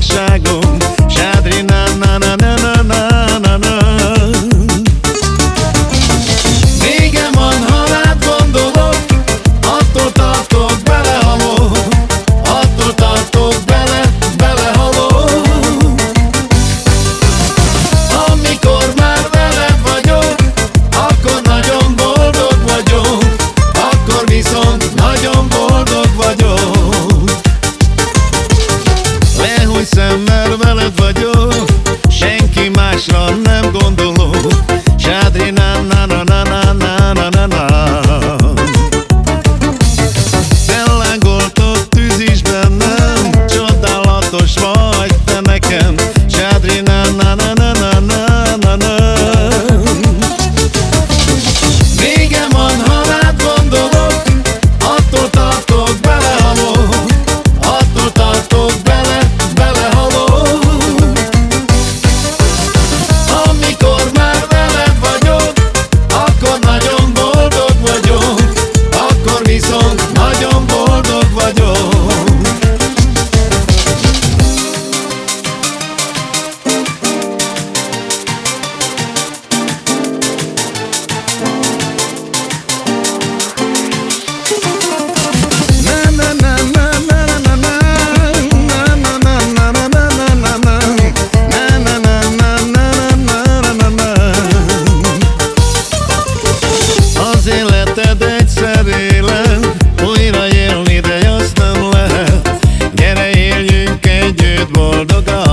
Shine. bodoga